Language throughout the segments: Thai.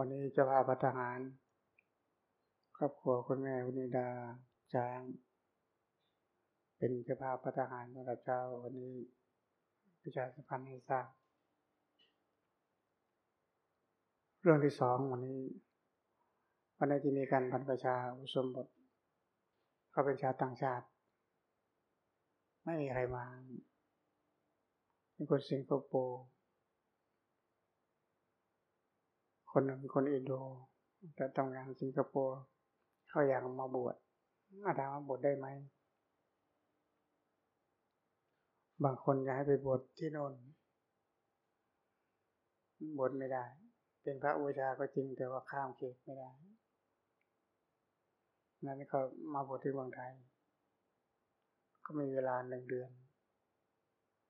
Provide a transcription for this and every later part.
วันนี้จะพาพัฒหาร ครอบครัวคุณแม่คุณนิดาช้าง เป็นเจ้าภาพพัฒหารสำหรับเช้าวันนี้ประชาสัมพันธ์ให้ทราบเรื่องที่สองวันนี้ วันนี้ที่มีการบรรพชาอุสมบท เขาเป็นชาวต่างชาติ ไม่มีใครมาเป็นคนสิงคโปร์ คนหนึ่งคนอินโดแต่ทำงานสิงคโปร์เขาอยากมาบวชอาถามว่าบวชได้ไหม บางคนอยากให้ไปบวชที่โน่นบวชไม่ได้ เป็นพระอุชาก็จริงแต่ว่าข้ามเขตไม่ได้นั้นเขามาบวชที่เมืองไทย ก็มีเวลาหนึ่งเดือน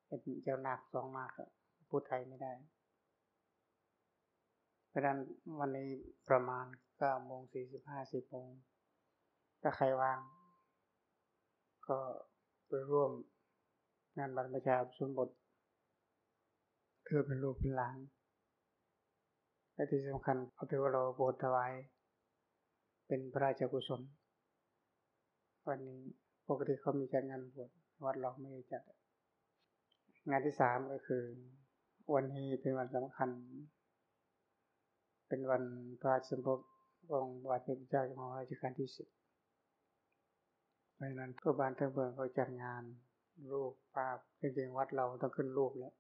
เป็นเจ้าหนักสองมากพูดไทยไม่ได้ ราะนั้นวันนี้ประมาณเก้าโมงสี่สิบห้าสิบโมงถ้าใครว่าง ก็ไปร่วมงานบรรพชาสมบทเพื่อเป็นลูกเป็นหลานและที่สำคัญเอาถือว่าเราโบสถวายเป็นพระราชกุศล วันนี้ปกติเขามีจัดงานบวชวัดเราไม่จัด งานที่สามก็คือ วันนี้เป็นวันสำคัญ เป็นวันพระราชสมภพองค์บาทเป็นเจ้าของราชการที่สิบเพราะนั้นก็บ้านทั้งเมืองเขาจัดงานรูปภาพจริงๆวัดเราต้องขึ้นรูปแล้ว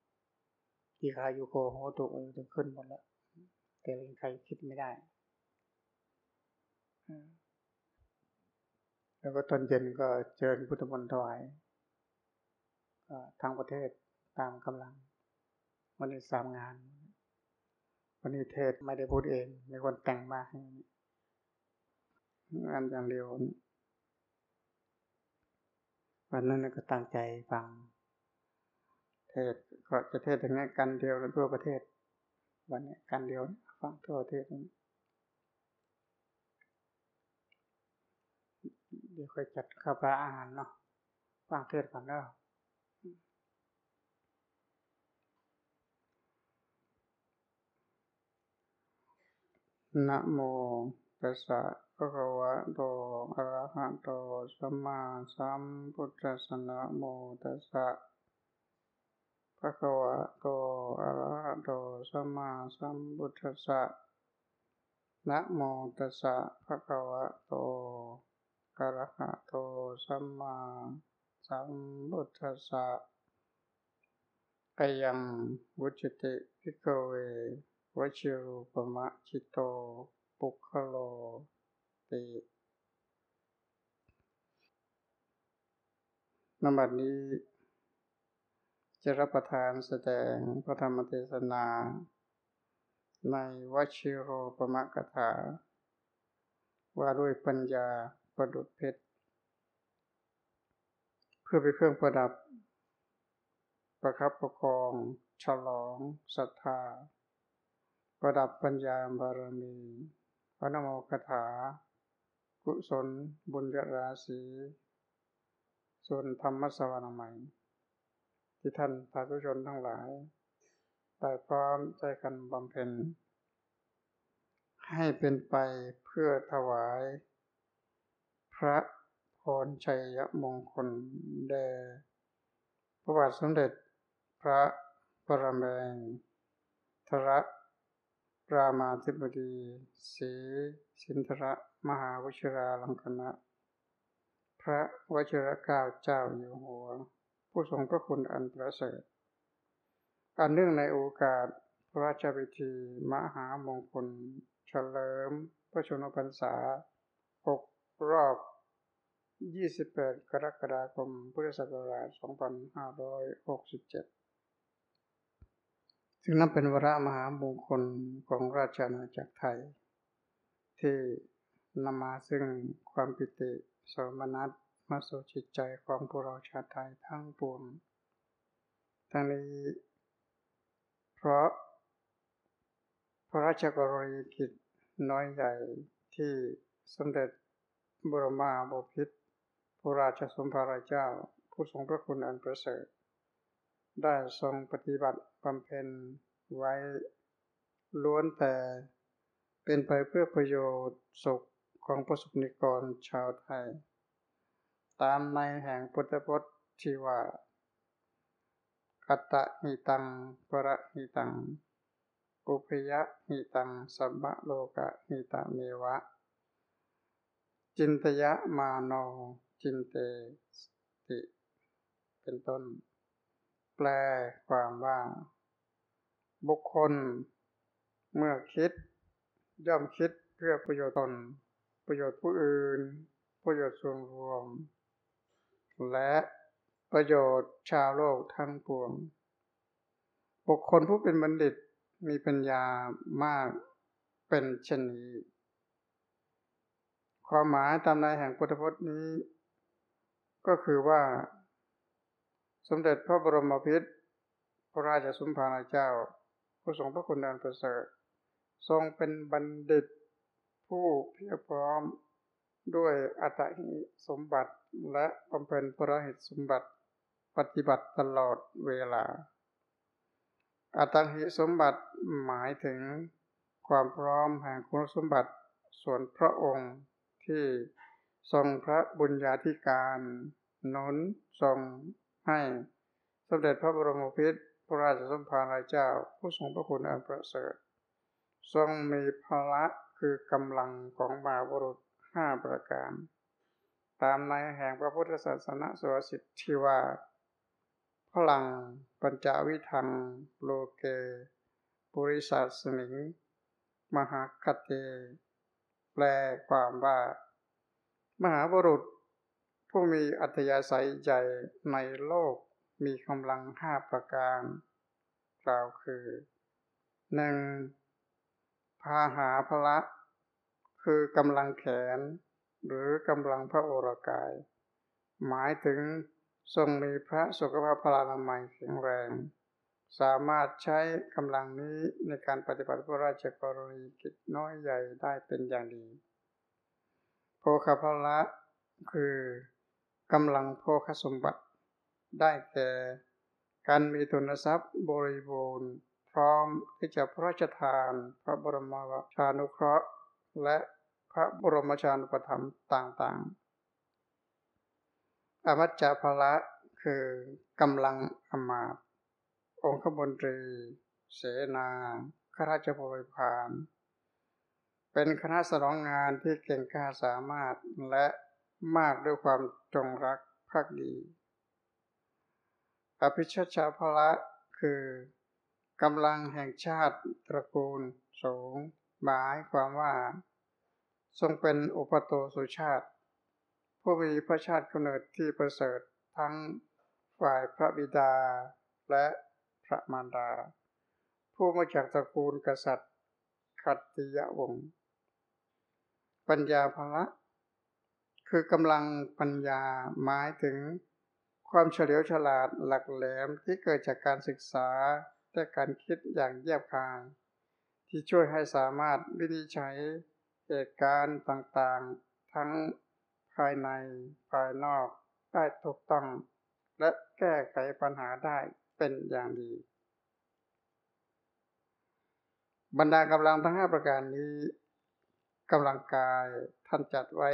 ที่คายุโกโหตุต้องขึ้นหมดแล้ว แต่ใครคิดไม่ได้แล้วก็ตอนเย็นก็เชิญพุทธมนต์ถวายทั้งประเทศตามกำลังวันนี้สามงาน วันนี้เทศไม่ได้พูดเอง มีคนแต่งมาให้งานอย่างเดียววันนั้นก็ตั้งใจฟัง เทศก็จะเทศถึงนี้กันเดียวทั่วประเทศ วันนี้กันเดียวฟังทั่วประเทศเดี๋ยวค่อยจัดข้าวปลาอาหารเนาะฟังเทศก่อนเนาะ นะโมตัสสะภะคะวะโต อะระหะโต สัมมาสัมพุทธัสสะนะโมตัสสะภะคะวะโต อะระหะโต สัมมาสัมพุทธัสสะนะโมตัสสะภะคะวะโต อะระหะโต สัมมาสัมพุทธัสสะกยังวุจติภิกขเว วชิรูปมะชิโต ปุคโลตินบัดนี้ จะรับประทานแสดงพระธรรมเทศนา ในวชิโรปมะกถา ว่าด้วยปัญญาประดุจเพชร เพื่อเป็นเครื่องประดับ ประคับประคอง ฉลองศรัทธา ประดับปัญญาบารมี พระนโมคถา กุศลบุญยราศีส่วนธรรมสวรรค์ใหม่ที่ท่านสาธุชนทั้งหลายได้พร้อมใจกันบำเพ็ญ ให้เป็นไปเพื่อถวาย พระพรชัยมงคลแด่พระบาทสมเด็จพระปรมงทระ รามาธิบดีศรีสินทระมหาวชิราลังคณะพระวชิรเก้าเจ้าอยู่หัว ผู้ทรงพระคุณอันประเสริฐ อันเนื่องในโอกาสพระราชพิธีมหามงคล เฉลิม พระชนมพรรษาหกรอบ 28 กรกฎาคม พุทธศักราช 2567 ซึ่งนับเป็นวระมหามงคลของราชอาณาจักรไทย ที่นำมาซึ่งความปิติสมนัตมาสู่จิตใจของพวกเราชาติไทยทั้งปวงทั้งนี้ เพราะพระราชกรณียกิจน้อยใหญ่ที่สมเด็จบรมาบพิตรพระราชสมภารเจ้า ผู้ทรงพระคุณอันประเสริฐ ได้ทรงปฏิบัติ บำเพ็ญไว้ ล้วนแต่เป็นไปเพื่อประโยชน์สุขของประสบนิกรชาวไทย ตามในแห่งพุทธพจน์ที่ว่าอัตตหิตังปรหิตังปุพยะหิตังสัมบะโลกะหิตะเมวะ จินตยะมาโนจินเตติ เป็นต้น แปลความว่า บุคคล เมื่อคิด ย่อมคิดเพื่อประโยชน์ตน ประโยชน์ผู้อื่น ประโยชน์ส่วนรวม และประโยชน์ชาวโลกทั้งปวง บุคคลผู้เป็นบัณฑิตมีปัญญามากเป็นเช่นนี้ ความหมายตามในแห่งพุทธพจน์นี้ ก็คือว่า สมเด็จพระบรมพิตรพระราชสุมภานาเจ้า ผู้ทรงพระคุณอันประเสริฐ ทรงเป็นบัณฑิต ผู้เพียรพร้อมด้วยอัตหิสมบัติและบำเพ็ญพระหิตสมบัติ ปฏิบัติตลอดเวลา อัตหิสมบัติหมายถึงความพร้อมแห่งคุณสมบัติส่วนพระองค์ที่ทรงพระบุญญาธิการนุนทรงให้สมเด็จพระบรมพิตร พระราชสมภารเจ้า ผู้ทรงพระคุณอันประเสริฐ ทรงมีพละคือกำลังของบาบุรุษห้าประการ ตามในแห่งพระพุทธศาสนาสุสิทธิว่า พลังปัญจวิทังโลเก ปุริสัสมิง มหาคเต แปลความว่า มหาบุรุษผู้มีอัธยาศัยใหญ่ในโลก มีกำลังห้าประการกล่าวคือหนึ่งพาหาพละ คือกำลังแขน หรือกำลังพระโอรกาย หมายถึงทรงมีพระสุขภาพพลานามัยแข็งแรง สามารถใช้กำลังนี้ในการปฏิบัติพระราชกรณีกิจน้อยใหญ่ได้เป็นอย่างดี โภคพละคือกำลังโภคสมบัติ ได้แก่การมีทุนทรัพย์บริบูรณ์ พร้อมที่จะพระราชทาน พระบรมชานุเคราะห์ และพระบรมชานุปถัมภ์ต่างๆอมัจจภละคือกำลังอมาตองคบนตรี เสนาข้าราชบริพารเป็นคณะสนองงานที่เก่งกล้าสามารถและมากด้วยความจงรักภักดี อภิชชาภละคือกำลังแห่งชาติตระกูลสูง หมายความว่า ทรงเป็นอุปโตสุชาติ ผู้มีพระชาติกำเนิดที่ประเสริฐทั้งฝ่ายพระบิดาและพระมารดา ผู้มาจากตระกูลกษัตริย์ขัตติยวงศ์ปัญญาภละ คือกำลังปัญญาหมายถึง ความเฉลียวฉลาดหลักแหลมที่เกิดจากการศึกษาและการคิดอย่างแยบคาย ที่ช่วยให้สามารถวินิจฉัยเหตุการณ์ต่างๆ ทั้งภายในภายนอกได้ถูกต้อง และแก้ไขปัญหาได้เป็นอย่างดี บรรดากำลังทั้งห้าประการนี้กำลังกายท่านจัดไว้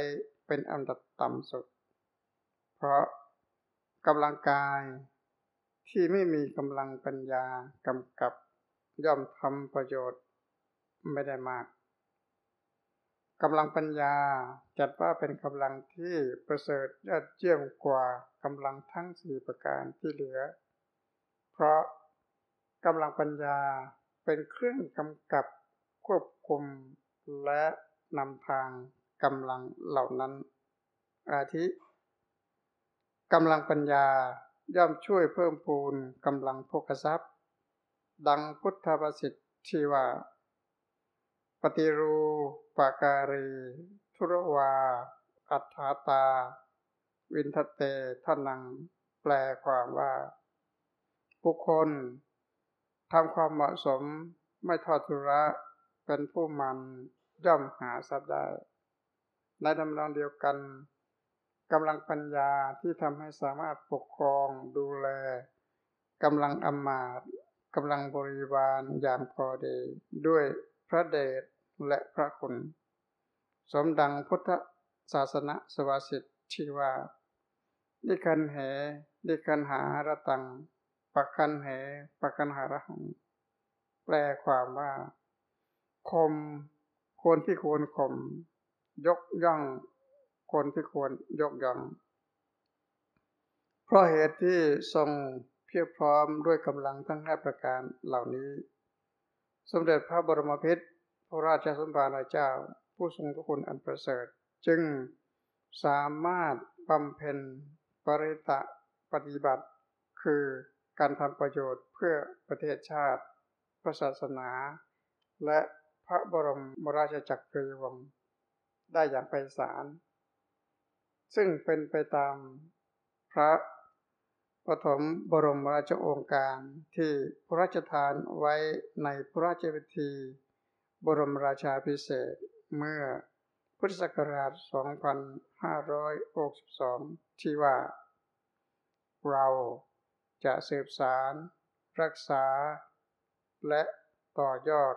เป็นอันดับต่ำสุด เพราะ กำลังกายที่ไม่มีกำลังปัญญากำกับย่อมทำประโยชน์ไม่ได้มากกำลังปัญญาจัดว่าเป็นกำลังที่ประเสริฐยอดเยี่ยมกว่ากำลังทั้งสี่ประการที่เหลือ เพราะกำลังปัญญาเป็นเครื่องกำกับควบคุมและนำทางกำลังเหล่านั้น อาทิ กำลังปัญญาย่อมช่วยเพิ่มพูนกำลังโภคทรัพย์ ดังพุทธภาษิตที่ว่า ปฏิรูปาการี ทุรวา อัฏฐาตา วินทเตท่านัง แปลความว่า บุคคลทำความเหมาะสมไม่ทอดทุระเป็นผู้มันย่อมหาทรัพย์ได้ ในดำนองเดียวกัน กำลังปัญญาที่ทำให้สามารถปกครองดูแลกำลังอมาตกำลังบริวารยางพอดีด้วยพระเดชและพระคุณ สมดังพุทธศาสนาสวาสิทที่ว่าดิคันเหดิคันหาระตังปักคันเหปักคันหาระหัง แปลความว่า คมควรที่ควรข่มยกย่อง คนที่ควรยกย่องเพราะเหตุที่ทรงเพียบพร้อมด้วยกำลังทั้งห้าประการเหล่านี้ สมเด็จพระบรมพิตรพระราชสมภารเจ้า ผู้ทรงพระคุณอันประเสริฐ จึงสามารถบำเพ็ญปริตะปฏิบัติ คือการทำประโยชน์เพื่อประเทศชาติ พระศาสนา และพระบรมราชจักรีวงศ์ได้อย่างไปศาล ซึ่งเป็นไปตามพระปฐมบรมราชโองการที่พระราชทานไว้ในพระราชพิธี บรมราชาพิเศษเมื่อพุทธศักราช 2562 ที่ว่า เราจะสืบสารรักษา และต่อยอด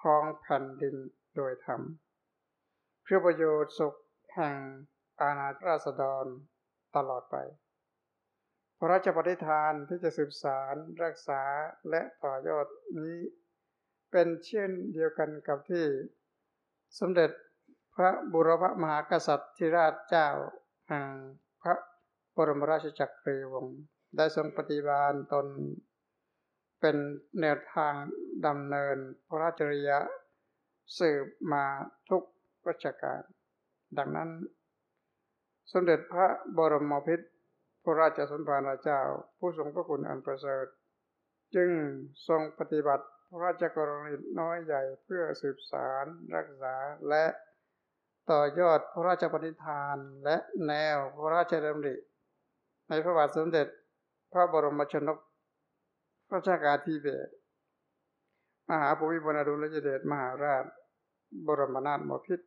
ครองแผ่นดินโดยธรรม เพื่อประโยชน์สุขแห่ง อาณาราษฎรตลอดไป พระราชปฏิทานที่จะสืบสารรักษาและต่อยอดนี้ เป็นเช่นเดียวกันกับที่สมเด็จพระบุรพมหากษัตริย์ธิราชเจ้าแห่งพระบรมราชจักรีวงศ์ได้ทรงปฏิบัติตนเป็นแนวทางดำเนินพระราชริยะสืบมาทุกรัชกาลดังนั้น สมเด็จพระบรมพิตรพระราชสมภารเจ้า ผู้ทรงพระคุณอันประเสริฐ จึงทรงปฏิบัติพระราชกรณีน้อยใหญ่เพื่อสืบสารรักษาและต่อยอดพระราชปฏิทานและแนวพระราชดำริ ในพระบาทสมเด็จพระบรมชนกพระชากาธิเบศรมหาภูมิพลอดุลยเดชมหาราช บรมนาถบพิตร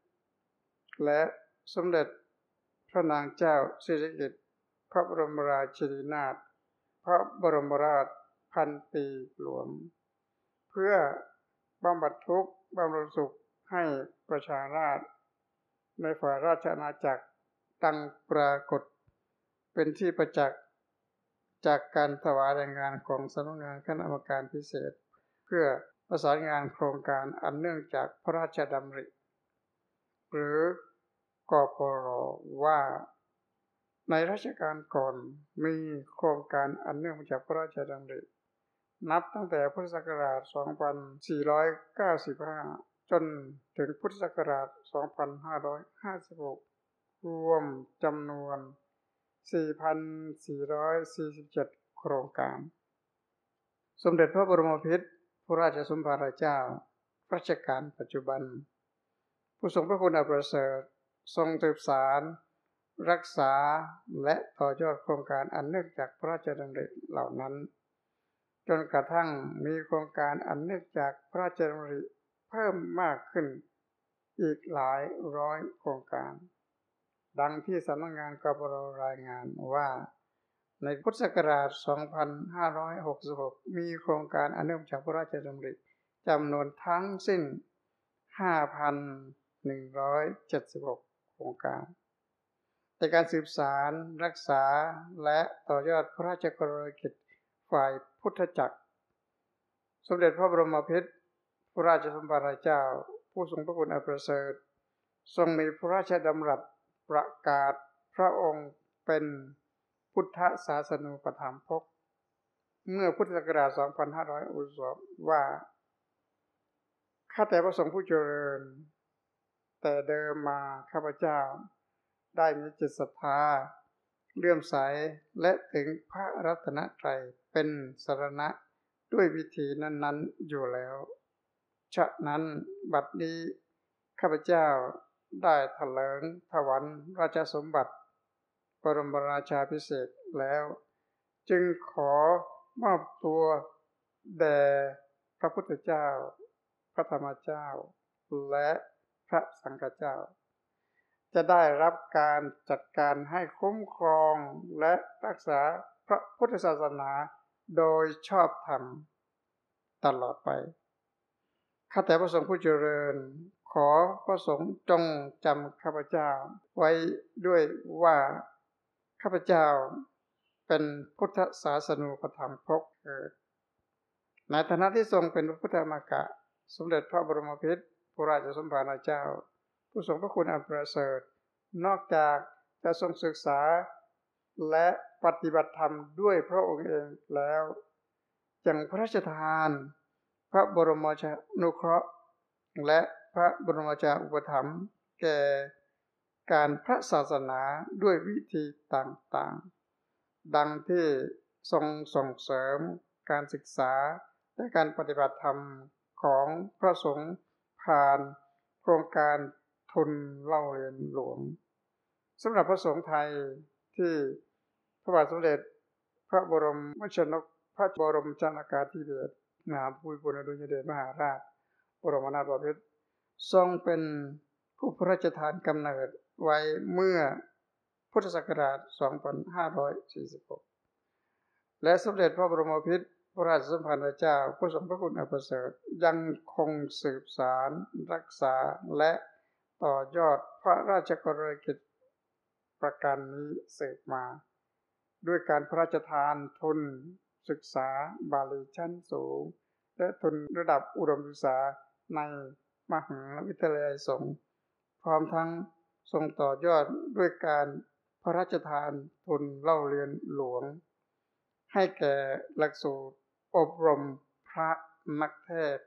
และสมเด็จ พระนางเจ้าสิริกิติ์พระบรมราชินีนาถพระบรมราชพันปีหลวง เพื่อบำบัดทุกข์บำรุงสุขให้ประชาราชในฝ่ายราชอาณาจักรตั้งปรากฏเป็นที่ประจักษ์จากการถวายแรายงานของสำนักงานคณะกรรมการพิเศษ เพื่อประสานงานโครงการอันเนื่องจากพระราชดำริ หรือ กปรว่า ในรัชกาลก่อนมีโครงการอันเนื่องมาจากพระราชดำริ นับตั้งแต่พุทธศักราช 2495 จนถึงพุทธศักราช 2556 รวมจำนวน 4,447 โครงการ สมเด็จพระบรมพิตรพระราชสมภารเจ้า รัชกาลปัจจุบัน ผู้ทรงพระคุณอันประเสริฐ ทรงสืบสาร รักษาและต่อยอดโครงการอันเนื่องจากพระราชดำริเหล่านั้น จนกระทั่งมีโครงการอันเนื่องจากพระราชดำริเพิ่มมากขึ้นอีกหลายร้อยโครงการ ดังที่สำนักงานกบรรายงานว่า ในพุทธศักราช 2566 มีโครงการอันเนื่องจากพระราชดำริจำนวนทั้งสิ้น 5,176 รงการ ในการสืบสารรักษาและต่อยอดพระราชกรณียกิจฝ่ายพุทธจักร สมเด็จพระบรมพิตรพระราชสมภารเจ้า ผู้ทรงพระคุณอันประเสริฐ ทรงมีพระราชดำรัสประกาศพระองค์เป็นพุทธศาสนูปถัมภกเมื่อพุทธศักราช 2500 อุศบว่า ข้าแต่พระสงฆ์ผู้เจริญ แต่เดิมมาข้าพเจ้า ได้มีจิตศรัทธาเลื่อมใสและถึงพระรัตนตรัยเป็นสรณะด้วยวิธีนั้น ๆอยู่แล้ว ฉะนั้นบัดนี้ข้าพเจ้าได้ถลิงถวันราชสมบัติปรมราชาพิเศษแล้ว จึงขอมอบตัวแด่พระพุทธเจ้า พระธรรมเจ้า และ ระสังฆเจ้า จะได้รับการจัดการให้คุ้มครองและรักษาพระพุทธศาสนาโดยชอบธรรมตลอดไป ข้าแต่พระสงฆ์ผู้เจริญ ขอพระสงฆ์จงจำข้าพเจ้า ไว้ด้วยว่าข้าพเจ้าเป็นพุทธศาสนูปธรรมพกเกิดในฐานะที่ทรงเป็นพระพุทธมากะ สมเด็จพระบรมพิตร พระราชสมภารเจ้า ผู้ทรงพระคุณอันประเสริฐ นอกจากจะทรงศึกษาและปฏิบัติธรรมด้วยพระองค์เองแล้วยังพระราชทาน พระบรมชานุเคราะห์ และพระบรมชาอุปถัมภ์แก่การพระศาสนาด้วยวิธีต่างๆ ดังที่ทรงส่งเสริมการศึกษาและการปฏิบัติธรรมของพระสงฆ์ ผ่านโครงการทุนเล่าเรียนหลวงสำหรับพระสงฆ์ไทยที่พระบาทสมเด็จ พระบรมวชนกพระบรมชนากาธิเบศมหาภูมิพลอดุลยเดชมหาราช บรมนาถบพิตรทรงเป็นผู้พระราชทานกำเนิดไว้เมื่อพุทธศักราช 2546 และสมเด็จพระบรมพิตร พระราชสมภารเจ้าผู้ทรงพระคุณอันประเสริฐยังคงสืบสารรักษาและต่อยอดพระราชกรณียกิจประการนี้สืบมา ด้วยการพระราชทานทุนศึกษาบาลีชั้นสูง และทุนระดับอุดมศึกษาในมหาวิทยาลัยสงฆ์พร้อมทั้งทรงต่อยอดด้วยการพระราชทานทุนเล่าเรียนหลวง ให้แก่หลักสูตร อบรมพระนักเทศ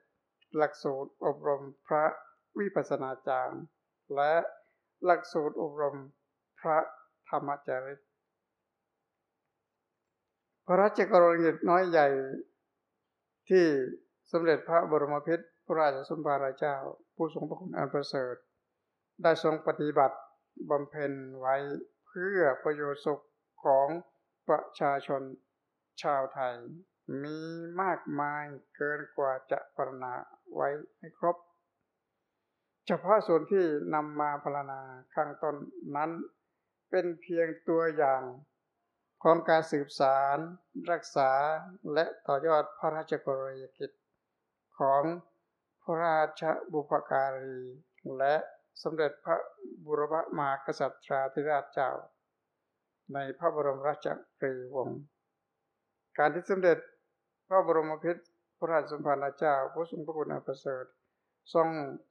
หลักสูตรอบรมพระวิปัสนาจารย์ และหลักสูตรอบรมพระธรรมจาริกพระราชกรณียกิจน้อยใหญ่ที่สมเด็จพระบรมพิตรพระราชสมภารเจ้า ผู้ทรงพระคุณอันประเสริฐ ได้ทรงปฏิบัติบำเพ็ญไว้เพื่อประโยชน์สุขของประชาชนชาวไทย มีมากมายเกินกว่าจะปรณนาไว้ให้ครบ เฉพาะส่วนที่นำมาพรรณนาข้างต้นนั้น เป็นเพียงตัวอย่างของการสืบสารรักษาและต่อยอดพระราชกรณียกิจ ของพระราชบุพการี และสมเด็จพระบุรพมากษัตริย์ธิราชเจ้า ในพระบรมราชกรีวงศ์การที่สมเด็จ พระบรมพิตรพระราชสมภารเจ้าผู้ทรงพระคุณอันประเสริฐทรง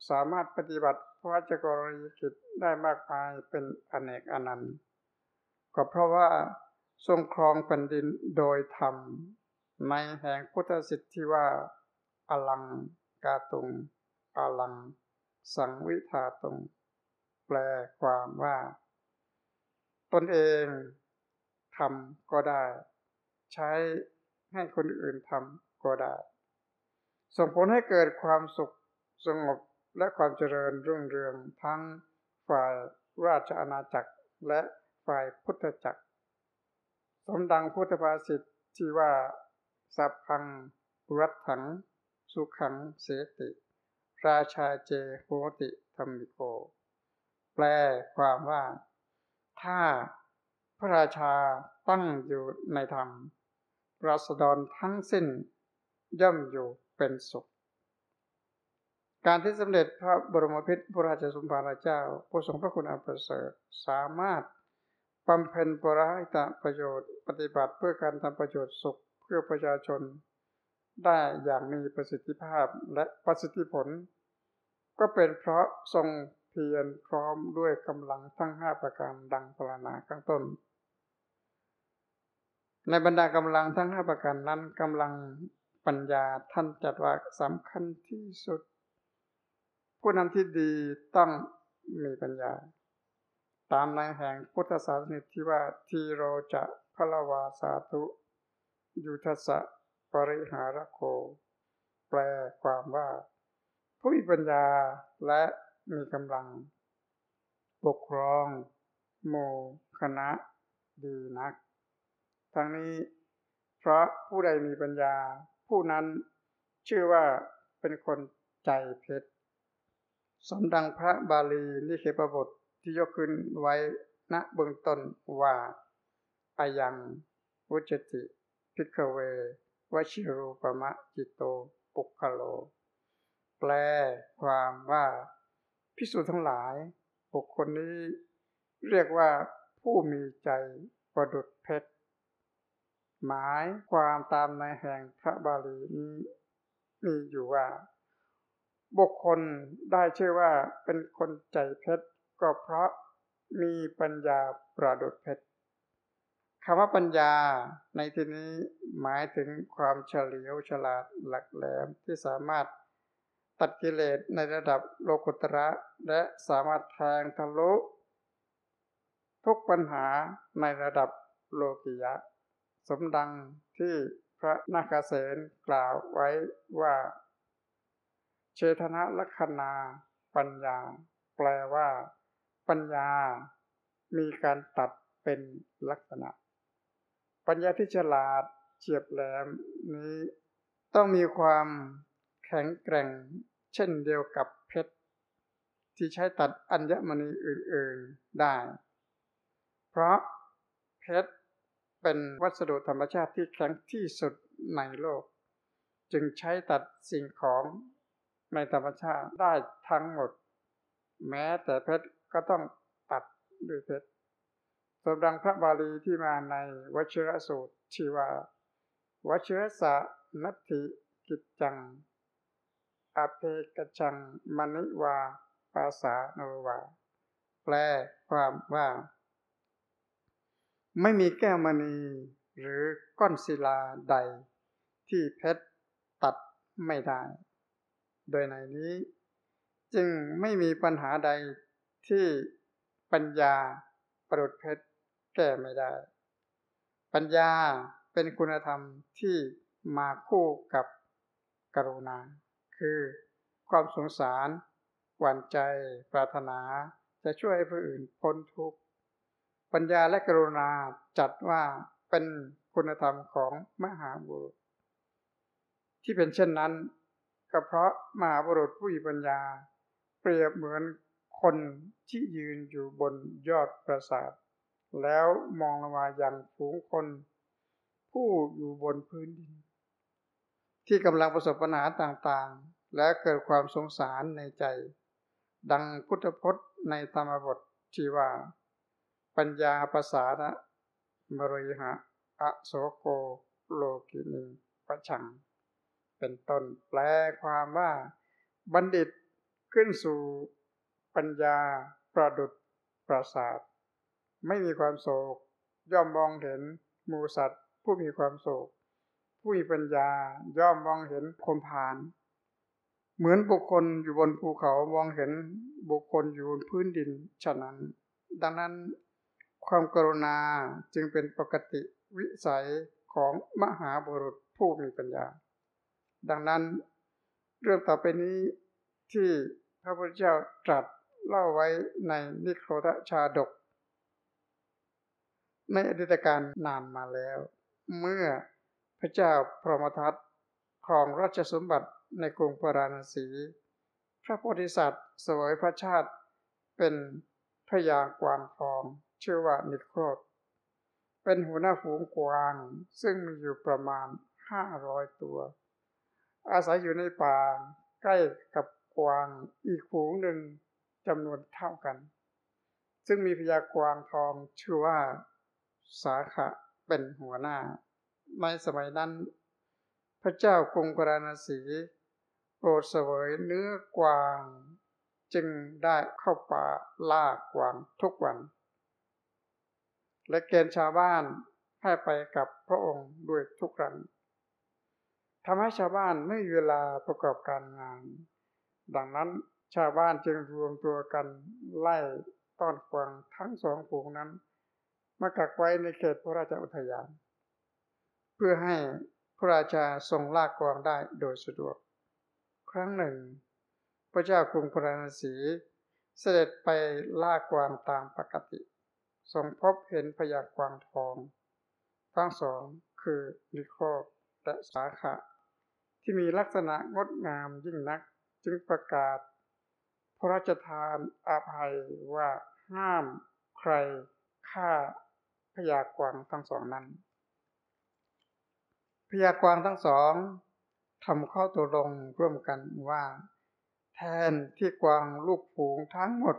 สามารถปฏิบัติพระราชกรณียกิจได้มากมายเป็นอเนกอนันต์ก็เพราะว่าทรงครองแผ่นดินโดยธรรม ในแห่งพุทธสิทธิว่าอลังกาตุงอลัง สังวิธาตุง แปลความว่า ตนเองทำก็ได้ ใช้ ให้คนอื่นทำก็ได้ ส่งผลให้เกิดความสุขสงบและความเจริญรุ่งเรืองทั้งฝ่ายราชอาณาจักรและฝ่ายพุทธจักร สมดังพุทธภาษิตที่ว่า สัพพังรัตถัง สุขังเสติ ราชาเจโหติธรรมิโก แปลความว่า ถ้าพระราชาตั้งอยู่ในธรรม ราษฎรทั้งสิ้นย่อมอยู่เป็นสุข การที่สำเร็จพระบรมพิตรพระราชสมภารเจ้าผู้ทรงพระคุณอันประเสริฐสามารถบำเพ็ญปราหิตประโยชน์ ปฏิบัติเพื่อการทำประโยชน์สุขเพื่อประชาชน ได้อย่างมีประสิทธิภาพและประสิทธิผล ก็เป็นเพราะทรงเพียรพร้อมด้วยกำลังทั้งห้าประการดังพรรณนาข้างต้น ในบรรดากำลังทั้งห้าประการนั้นกำลังปัญญาท่านจัดว่าสำคัญที่สุด ผู้นำที่ดีต้องมีปัญญา ตามในแห่งพุทธศาสนิที่ว่าทีโรจะพลวาสาธุ ยุทธะปริหารโค แปลความว่า ผู้มีปัญญาและมีกำลัง ปกครอง โมคณะดีนัก ทั้งนี้ เพราะผู้ใดมีปัญญา ผู้นั้นชื่อว่าเป็นคนใจเพชรสมดังพระบาลีนิเคปบทที่ยกขึ้นไว้ณเบื้องต้นว่าอายังวุจติ พิกเววชิรูปมะจิตโต ปุคโล แปลความว่าพิสูจน์ทั้งหลาย บุคคลนี้เรียกว่าผู้มีใจประดุดเพชร หมายความตามในแห่งพระบาลีนี้มีอยู่ว่า บุคคลได้ชื่อว่าเป็นคนใจเพชรก็เพราะมีปัญญาประดุดเพชรคำว่าปัญญาในที่นี้หมายถึงความเฉลียวฉลาดหลักแหลมที่สามารถตัดกิเลสในระดับโลกุตระ และสามารถแทงทะลุ ทุกปัญหาในระดับโลกิยะ สมดังที่พระนาคเษนกล่าวไว้ว่า เชตนะลัคนาปัญญา แปลว่า ปัญญา มีการตัดเป็นลักษณะ ปัญญาที่ฉลาดเฉียบแหลมนี้ ต้องมีความแข็งแกร่ง เช่นเดียวกับเพชร ที่ใช้ตัดอัญมณีอื่น ๆได้ เพราะเพชร เป็นวัสดุธรรมชาติที่แข็งที่สุดในโลก จึงใช้ตัดสิ่งของในธรรมชาติได้ทั้งหมด แม้แต่เพชรก็ต้องตัดด้วยเพชรสมดังพระบาลีที่มาในวชิรสูตรชื่ว่าวชิรสะนัตถิกิจจังอเพกจังมณิวาภาษาโนวา แปลความว่า ไม่มีแก้วมณีหรือก้อนศิลาใด ที่เพชรตัดไม่ได้ โดยในนี้ จึงไม่มีปัญหาใดที่ปัญญาประดุดเพชรแก้ไม่ได้ ปัญญาเป็นคุณธรรมที่มาคู่กับกรุณา คือความสงสาร หวั่นใจ ปรารถนา จะช่วยให้ผู้อื่นพ้นทุกข์ ปัญญาและกรุณาจัดว่าเป็นคุณธรรมของมหาบุรุษ ที่เป็นเช่นนั้น ก็เพราะมหาบุรุษผู้มีปัญญา เปรียบเหมือนคนที่ยืนอยู่บนยอดปราสาท แล้วมองลงมาอย่างฝูงคน ผู้อยู่บนพื้นดิน ที่กำลังประสบปัญหาต่างๆ และเกิดความสงสารในใจ ดังพุทธพจน์ในธรรมบทที่ว่า ปัญญาภาษานะมริหะอโสโกโลกินีปะชัง เป็นต้นแปลความว่า บัณฑิตขึ้นสู่ปัญญาประดุดประสาท ไม่มีความโศก ย่อมมองเห็นมูสัตว์ ผู้มีความโศก ผู้มีปัญญาย่อมมองเห็นคนผ่าน เหมือนบุคคลอยู่บนภูเขามองเห็นบุคคลอยู่บนพื้นดินฉะนั้น ดังนั้น ความกรุณาจึงเป็นปกติวิสัยของมหาบุรุษผู้มีปัญญา ดังนั้น เรื่องต่อไปนี้ที่พระพุทธเจ้าตรัสเล่าไว้ในนิโครธชาดก ในอดีตการนานมาแล้ว เมื่อพระเจ้าพรหมทัตครองราชสมบัติในกรุงปราณสี พระโพธิสัตว์สวยพระชาติเป็นพระยากวางทอง ชื่อว่านิโครธเป็นหัวหน้าฝูงกวาง ซึ่งมีอยู่ประมาณห้าร้อยตัว อาศัยอยู่ในป่าใกล้กับกวางอีกฝูงหนึ่งจำนวนเท่ากัน ซึ่งมีพยากวางทองชื่อว่าสาขะเป็นหัวหน้า ในสมัยนั้น พระเจ้ากรุงกราณสีโปรดเสวยเนื้อกวาง จึงได้เข้าป่าล่ากวางทุกวัน และเกณฑ์ชาวบ้านให้ไปกับพระองค์ด้วยทุกครั้งทำให้ชาวบ้านไม่มีเวลาประกอบการงาน ดังนั้นชาวบ้านจึงรวมตัวกันไล่ต้อนกวางทั้งสองฝูงนั้น มากักไว้ในเขตพระราชอุทยาน เพื่อให้พระราชาทรงลากกวางได้โดยสะดวก ครั้งหนึ่ง พระเจ้ากรุงพระนศีเสด็จไปลากกวางตามปกติ ทรงพบเห็นพยากวางทอง ทั้งสองคือนิโคและสาขะที่มีลักษณะงดงามยิ่งนักจึงประกาศ พระราชทานอาภัยว่าห้ามใครฆ่าพยากวางทั้งสองนั้น พยากรณ์ทั้งสองทำข้อตกลงร่วมกันว่า แทนที่กวางลูกฝูงทั้งหมด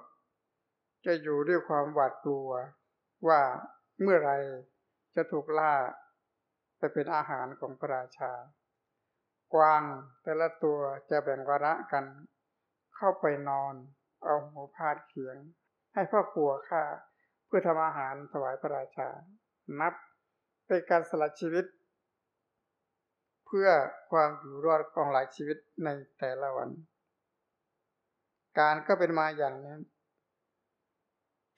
จะอยู่ด้วยความหวาดกลัว ว่าเมื่อไรจะถูกล่าไปเป็นอาหารของพระราชา กวางแต่ละตัวจะแบ่งวาระกัน เข้าไปนอน เอาหัวพาดเขียง ให้พ่อครัวข้าเพื่อทำอาหารถวายพระราชา นับเป็นการสละชีวิต เพื่อความอยู่รอดของหลายชีวิตในแต่ละวัน การก็เป็นมาอย่างนี้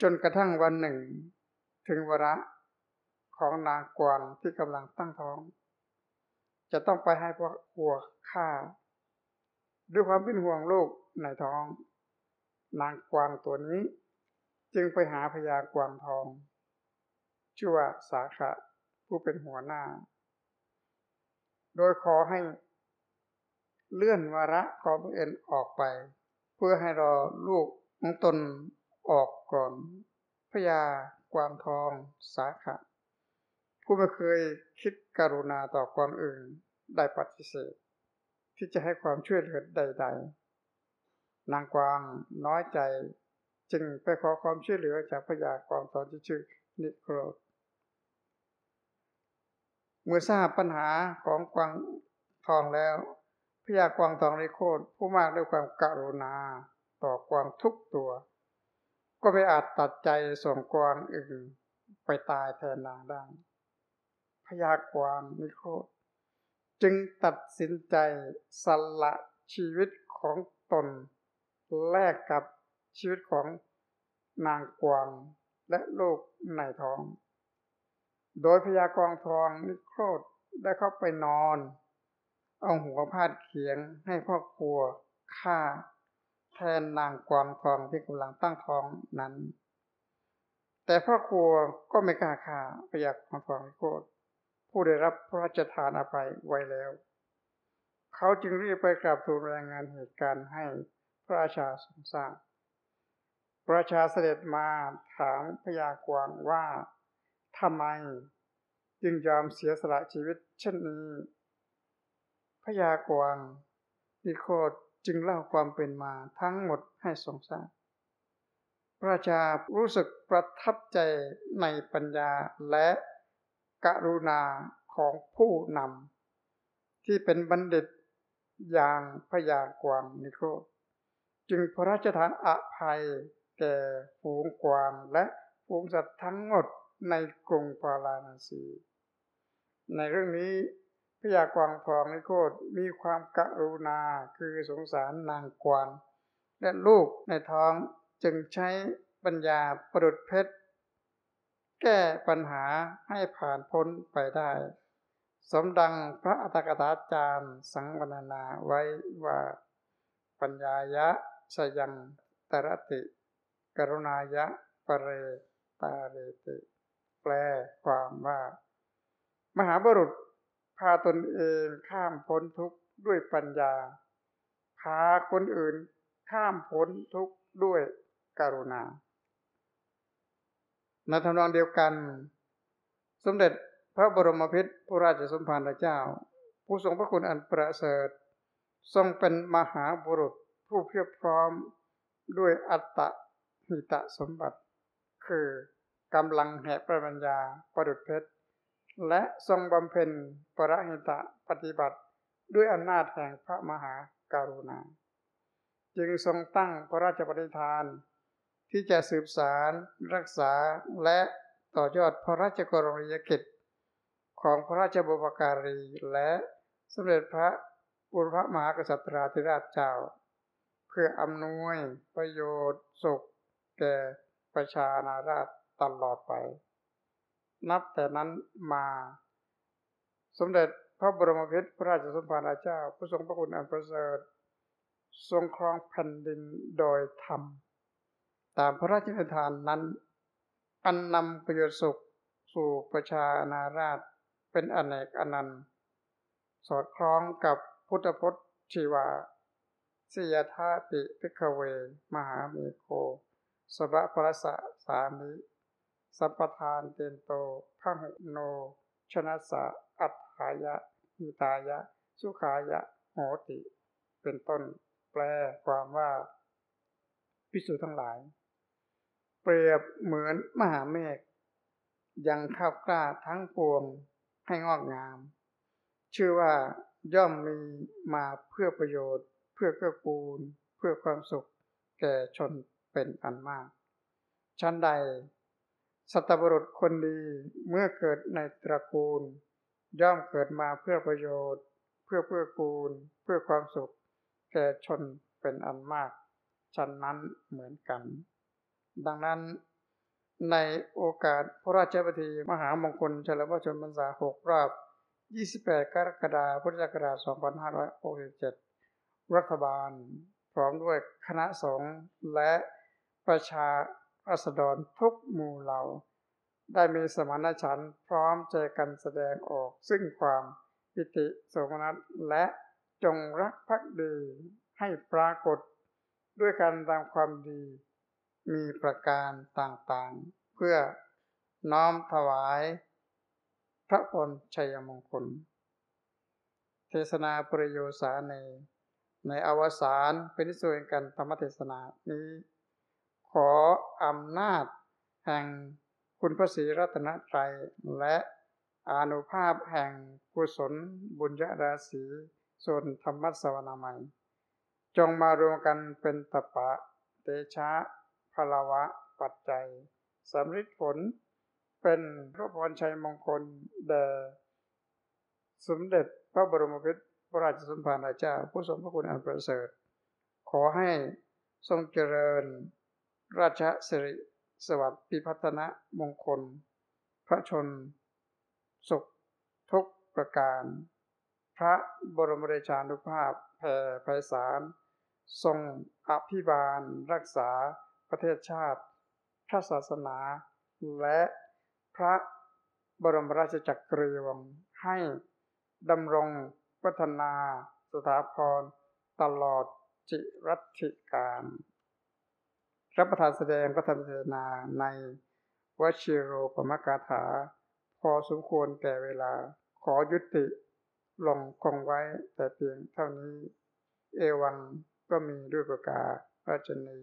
จนกระทั่งวันหนึ่ง ถึงวาระของนางกวางที่กำลังตั้งท้อง จะต้องไปให้พวกวัวฆ่า ด้วยความเป็นห่วงลูกในท้อง นางกวางตัวนี้ จึงไปหาพญากวางทอง ชื่อว่าสาขะผู้เป็นหัวหน้า โดยขอให้เลื่อนวาระของตัวเองออกไป เพื่อให้รอลูกของตน ออกก่อนพญากวางทองสาขะผู้ไม่เคยคิดกรุณาต่อความอื่นได้ปฏิเสธ ที่จะให้ความช่วยเหลือใด ๆ นางกวางน้อยใจจึงไปขอความช่วยเหลือจากพญากวางทองที่ชื่อนิโครธเมื่อทราบปัญหาของกวางทองแล้วพญากวางทองนิโครธผู้มากด้วยความกรุณาต่อกวางทุกตัว ก็ไม่อาจตัดใจส่งกวางอื่นไปตายแทนนางได้พยากวางนิโคจึงตัดสินใจสละชีวิตของตนแลกกับชีวิตของนางกวางและลูกในท้อง โดยพยากวางทองนิโครธได้เข้าไปนอน เอาหัวพาดเขียงให้พ่อครัวฆ่า แทนนางกวางทองที่กำลังตั้งท้องนั้น แต่พ่อครัวก็ไม่กล้าฆ่าพยากวางทองโคตรผู้ได้รับพระราชทานอภัยไว้แล้ว เขาจึงรีบไปกราบทูลรายงานเหตุการณ์ให้พระราชาทรงทราบพระราชาเสด็จมาถามพญากวว่าทำไมจึงยอมเสียสละชีวิตเช่นนี้พญากวางนิโคด จึงเล่าความเป็นมาทั้งหมดให้ทรงทราบพระราชารู้สึกประทับใจในปัญญาและกรุณาของผู้นำที่เป็นบัณฑิตอย่างพยากวางนิโครจึงพระราชทานอภัยแก่ฝูงกวางและฝูงสัตว์ทั้งหมดในกรุงปาราณสี ในเรื่องนี้ พยากวางทองนิโครมีความกรุณาคือสงสารนางกวาง และลูกในท้องจึงใช้ปัญญาประดุดเพชร แก้ปัญหาให้ผ่านพ้นไปได้ สมดังพระอัตถกถาจารย์สังวรนาไว้ว่าปัญญายะสยังตรติ กรุณายะปเรตาเรติ แปลความว่า มหาบุรุษ พาตนเองข้ามพ้นทุกข์ด้วยปัญญา พาคนอื่นข้ามพ้นทุกข์ด้วยกรุณาในทำนองเดียวกัน สมเด็จพระบรมพิตรพระราชสมภารเจ้า ผู้ทรงพระคุณอันประเสริฐ ทรงเป็นมหาบุรุษผู้เพียบพร้อมด้วยอัตตหิตะสมบัติ คือกำลังแห่งปรัญญาประดุจเพชร และทรงบำเพ็ญปรหิตะปฏิบัติด้วยอำนาจแห่งพระมหาการุณา จึงทรงตั้งพระราชปฏิทาน ที่จะสืบสารรักษาและต่อยอดพระราชกรณียกิจ ของพระราชบุพการีและสมเด็จพระบุรพมหากษัตริย์ธิราชเจ้า เพื่ออำนวยประโยชน์สุขแก่ประชานาราชตลอดไป นับแต่นั้นมา สมเด็จพระบรมเพชรพระราชสมภารเจ้า ผู้ทรงพระคุณอันประเสริฐทรงครองแผ่นดินโดยธรรม ตามพระราชทานนั้น อันนำประโยชน์สุขสู่ประชานาราชเป็นอเนกอนันต์ สอดคล้องกับพุทธพจน์ชีวาสิยธาติพิกเว มหาเมโคสบะพระสะสามิ สัมปทานเตนโตพหุโน ชนะสะอัฏฐายะหิตายะ สุขายะโหติ เป็นต้น แปลความว่าพิสูจทั้งหลาย เปรียบเหมือนมหาเมฆยังข้าวกล้าทั้งปวงให้งอกงาม ชื่อว่าย่อมมีมาเพื่อประโยชน์ เพื่อเกื้อกูล เพื่อความสุข แก่ชนเป็นอันมากชั้นใด สัตบุรุษคนดีเมื่อเกิดในตระกูล ย่อมเกิดมาเพื่อประโยชน์ เพื่อเพื่อกูล เพื่อความสุข แก่ชนเป็นอันมากฉันนั้นเหมือนกัน ดังนั้นในโอกาสพระราชพิธีมหามงคลเฉลิมพระชนมพรรษาหกรอบ 28 กรกฎาคม พุทธศักราช 2567 รัฐบาล พร้อมด้วยคณะสงฆ์และประชา ราษฎรทุกหมู่เหล่า ได้มีสมานฉันท์พร้อมใจกันแสดงออก ซึ่งความปิติโสมนัสและจงรักภักดีให้ปรากฏด้วยการทำความดี มีประการต่างๆ เพื่อน้อมถวาย พระพรชัยมงคล เทศนาปริโยสาในในอวสานเป็นที่สุดกันธรรมเทศนานี้ ออำนาจ แห่งคุณพระศรีรัตนตรัยและอนุภาพแห่งกุศลบุญญาราศีส่วนธรรมสวนามัย จงมารวมกันเป็นตปะ เตชะพลวะ ปัจจัยสำริดผล เป็นพระพรชัยมงคลแด่สมเด็จพระบรมพิตรพระราชสมภารเจ้า ผู้ทรงพระคุณอันประเสริฐ ขอให้ทรงเจริญ ราชสิริสวัสดิ์พิพัฒนมงคล พระชน สุขทุกประการ พระบรมเดชานุภาพแผ่ไพศาล ทรงอภิบาล รักษาประเทศชาติ พระศาสนา และพระบรมราชจักรีวงศ์ให้ดำรงพัฒนาสถาพรตลอดจิรัติการ รับประทานแสดงพระธรรมเทศนาในวชิโรปมกาถา พอสมควรแก่เวลา ขอยุติลงคงไว้แต่เพียงเท่านี้ เอวังก็มีด้วยประกาศราชนี